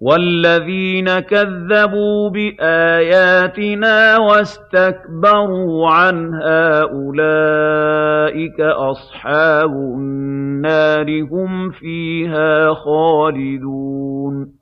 وَالَّذِينَ كَذَّبُوا بِآيَاتِنَا وَاسْتَكْبَرُوا عَنْهَا أُولَٰئِكَ أَصْحَابُ النَّارِ ۖ هُمْ فِيهَا خَالِدُونَ